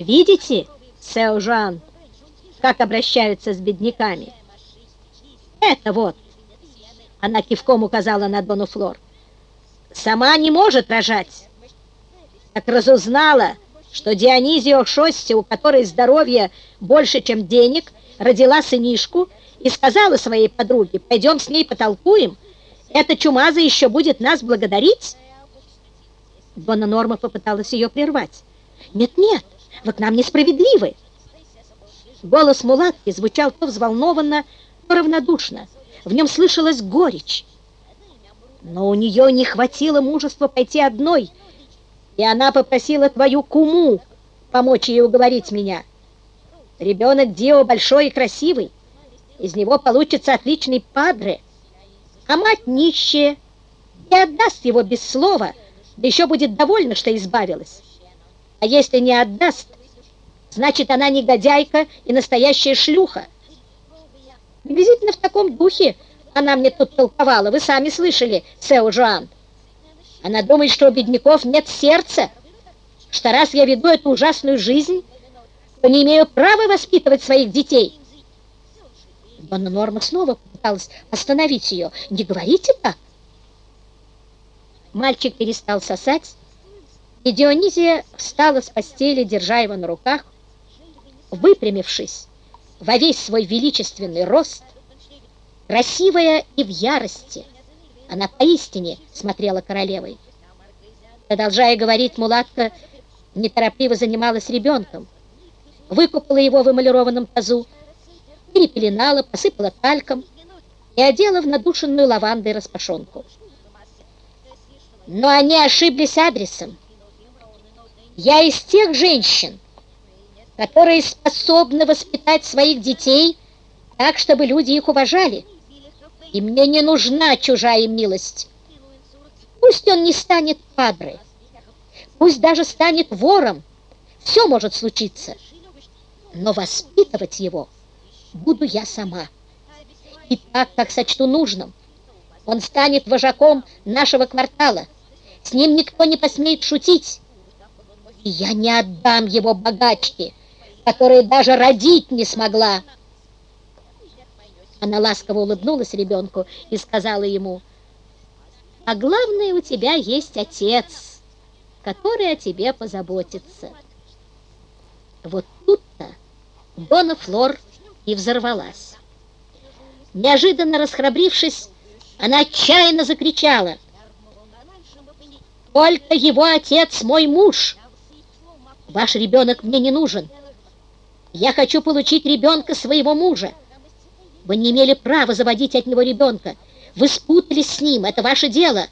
Видите, Сео-Жан, как обращаются с бедняками? Это вот, она кивком указала на Дону Флор, сама не может рожать. Так разузнала, что Дионизио Шосси, у которой здоровье больше, чем денег, родила сынишку и сказала своей подруге, пойдем с ней потолкуем, эта чумаза еще будет нас благодарить? Дона Норма попыталась ее прервать. «Нет-нет, вы к нам несправедливы!» Голос мулатки звучал то взволнованно, то равнодушно. В нем слышалась горечь. Но у нее не хватило мужества пойти одной, и она попросила твою куму помочь ей уговорить меня. Ребенок Дио большой и красивый, из него получится отличный падре, а мать нищая и отдаст его без слова, да еще будет довольна, что избавилась. А если не отдаст, значит, она негодяйка и настоящая шлюха. Приблизительно в таком духе она мне тут толковала. Вы сами слышали, Сео Жуан. Она думает, что у бедняков нет сердца, что раз я веду эту ужасную жизнь, то не имею права воспитывать своих детей. Донна Норма снова пыталась остановить ее. Не говорите так. Мальчик перестал сосать, и Дионизия встала с постели, держа его на руках, выпрямившись во весь свой величественный рост, красивая и в ярости. Она поистине смотрела королевой. Продолжая говорить, мулатка неторопливо занималась ребенком, выкупала его в эмалированном тазу, перепеленала, посыпала тальком и одела в надушенную лавандой распашонку. Но они ошиблись адресом. Я из тех женщин, которые способны воспитать своих детей так, чтобы люди их уважали. И мне не нужна чужая милость. Пусть он не станет падрой, пусть даже станет вором, все может случиться. Но воспитывать его буду я сама. И так, как сочту нужным. Он станет вожаком нашего квартала. С ним никто не посмеет шутить. И я не отдам его богачке, которая даже родить не смогла. Она ласково улыбнулась ребенку и сказала ему, «А главное, у тебя есть отец, который о тебе позаботится». Вот тут-то Дона Флор и взорвалась. Неожиданно расхрабрившись, она отчаянно закричала, «Только его отец мой муж! Ваш ребенок мне не нужен!» Я хочу получить ребенка своего мужа. Вы не имели права заводить от него ребенка. Вы спутались с ним, это ваше дело.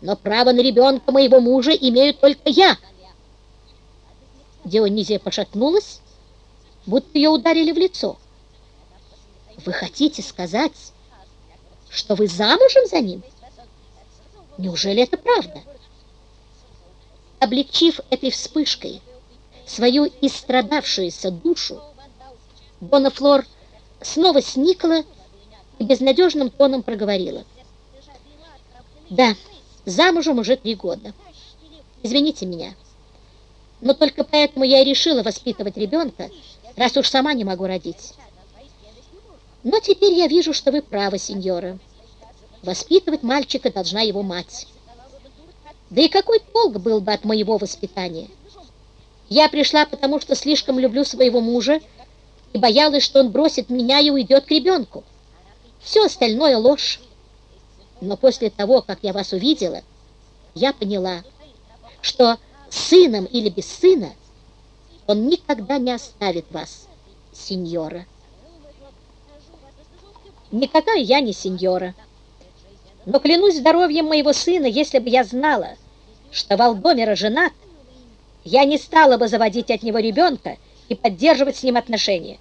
Но право на ребенка моего мужа имею только я. Дионизия пошатнулась, будто ее ударили в лицо. Вы хотите сказать, что вы замужем за ним? Неужели это правда? Облегчив этой вспышкой свою истрадавшуюся душу, Дона Флор снова сникла и безнадежным тоном проговорила. «Да, замужем уже три года. Извините меня, но только поэтому я и решила воспитывать ребенка, раз уж сама не могу родить. Но теперь я вижу, что вы правы, сеньора. Воспитывать мальчика должна его мать. Да и какой толк был бы от моего воспитания? Я пришла, потому что слишком люблю своего мужа и боялась, что он бросит меня и уйдет к ребенку. Все остальное ложь. Но после того, как я вас увидела, я поняла, что сыном или без сына он никогда не оставит вас, сеньора. Никакая я не сеньора. Но клянусь здоровьем моего сына, если бы я знала, что Валдомера женат, я не стала бы заводить от него ребенка и поддерживать с ним отношения.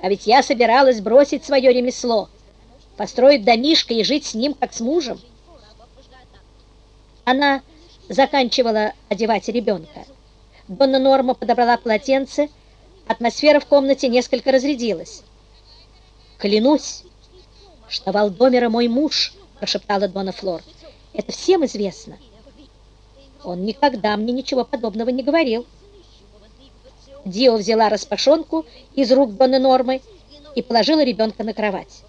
А ведь я собиралась бросить свое ремесло, построить домишко и жить с ним, как с мужем. Она заканчивала одевать ребенка. Донна Норма подобрала полотенце, атмосфера в комнате несколько разрядилась. «Клянусь, что Валдомера мой муж», — прошептала Дона Флор. «Это всем известно». Он никогда мне ничего подобного не говорил. Дио взяла распашонку из рук Донны Нормы и положила ребенка на кровать.